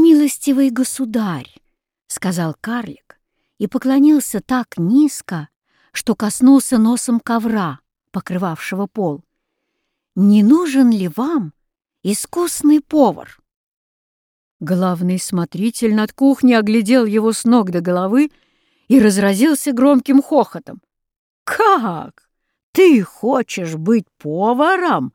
«Милостивый государь!» — сказал карлик и поклонился так низко, что коснулся носом ковра, покрывавшего пол. «Не нужен ли вам искусный повар?» Главный смотритель над кухней оглядел его с ног до головы и разразился громким хохотом. «Как? Ты хочешь быть поваром?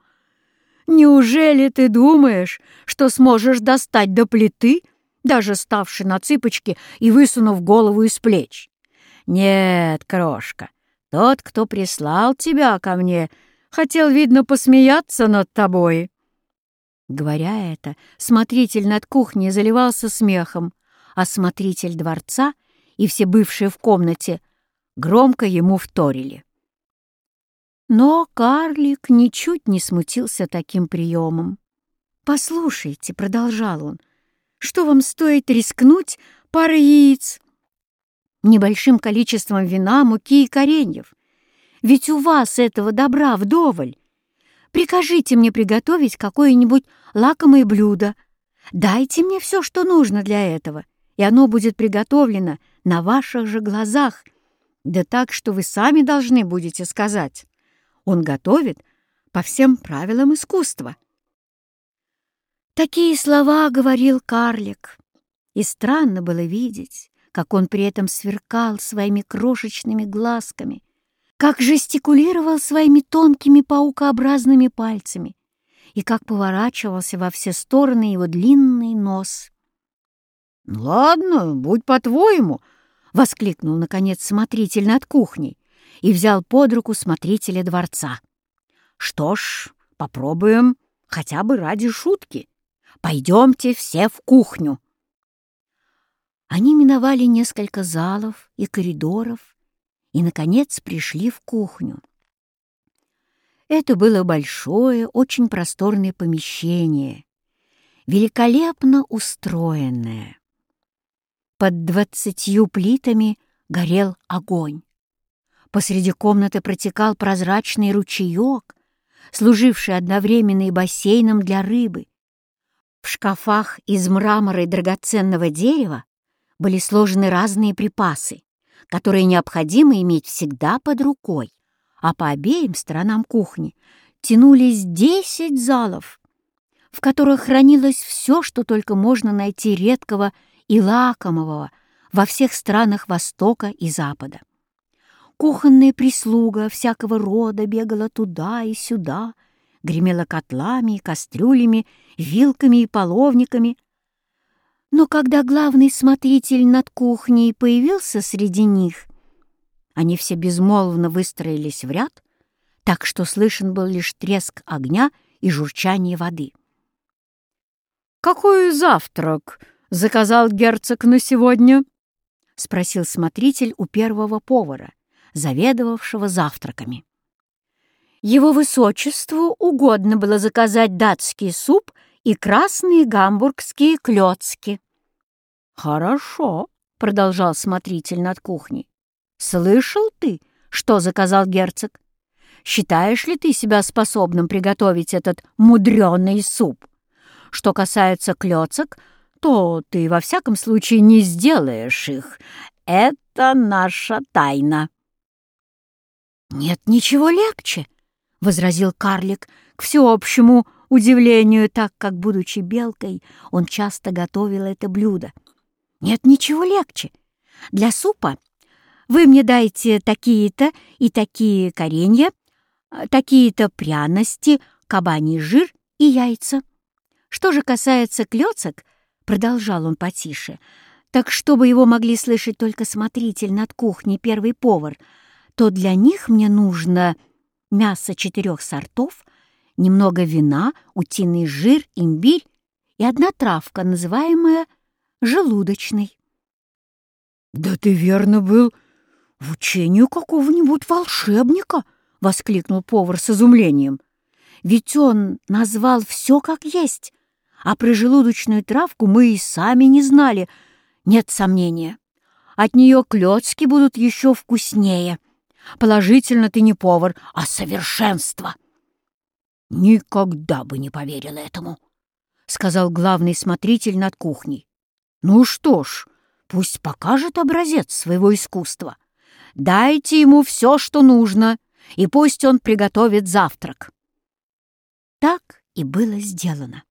Неужели ты думаешь, что сможешь достать до плиты, даже ставши на цыпочки и высунув голову из плеч? Нет, крошка, тот, кто прислал тебя ко мне, хотел, видно, посмеяться над тобой». Говоря это, смотритель над кухней заливался смехом, а смотритель дворца и все бывшие в комнате громко ему вторили. Но карлик ничуть не смутился таким приемом. «Послушайте», — продолжал он, — «что вам стоит рискнуть парой яиц, небольшим количеством вина, муки и кореньев? Ведь у вас этого добра вдоволь. Прикажите мне приготовить какое-нибудь лакомое блюдо. Дайте мне все, что нужно для этого, и оно будет приготовлено на ваших же глазах, да так, что вы сами должны будете сказать». Он готовит по всем правилам искусства. Такие слова говорил карлик, и странно было видеть, как он при этом сверкал своими крошечными глазками, как жестикулировал своими тонкими паукообразными пальцами и как поворачивался во все стороны его длинный нос. «Ладно, будь по-твоему!» — воскликнул, наконец, смотритель над кухней и взял под руку смотрителя дворца. «Что ж, попробуем хотя бы ради шутки. Пойдемте все в кухню». Они миновали несколько залов и коридоров и, наконец, пришли в кухню. Это было большое, очень просторное помещение, великолепно устроенное. Под двадцатью плитами горел огонь. Посреди комнаты протекал прозрачный ручеек, служивший одновременно и бассейном для рыбы. В шкафах из мрамора и драгоценного дерева были сложены разные припасы, которые необходимо иметь всегда под рукой, а по обеим сторонам кухни тянулись десять залов, в которых хранилось все, что только можно найти редкого и лакомого во всех странах Востока и Запада. Кухонная прислуга всякого рода бегала туда и сюда, гремела котлами и кастрюлями, вилками и половниками. Но когда главный смотритель над кухней появился среди них, они все безмолвно выстроились в ряд, так что слышен был лишь треск огня и журчание воды. «Какой завтрак заказал герцог на сегодня?» — спросил смотритель у первого повара — заведовавшего завтраками. Его высочеству угодно было заказать датский суп и красные гамбургские клёцки. «Хорошо», — продолжал смотритель над кухней. «Слышал ты, что заказал герцог? Считаешь ли ты себя способным приготовить этот мудреный суп? Что касается клёцок, то ты во всяком случае не сделаешь их. Это наша тайна». «Нет ничего легче», — возразил карлик к всеобщему удивлению, так как, будучи белкой, он часто готовил это блюдо. «Нет ничего легче. Для супа вы мне дайте такие-то и такие коренья, такие-то пряности, кабаний жир и яйца. Что же касается клёцок, — продолжал он потише, — так чтобы его могли слышать только смотритель над кухней, первый повар — то для них мне нужно мясо четырех сортов, немного вина, утиный жир, имбирь и одна травка, называемая желудочной. «Да ты верно был в учению какого-нибудь волшебника!» — воскликнул повар с изумлением. «Ведь он назвал все как есть, а про желудочную травку мы и сами не знали. Нет сомнения, от нее клетки будут еще вкуснее». Положительно ты не повар, а совершенство. Никогда бы не поверил этому, — сказал главный смотритель над кухней. Ну что ж, пусть покажет образец своего искусства. Дайте ему все, что нужно, и пусть он приготовит завтрак. Так и было сделано.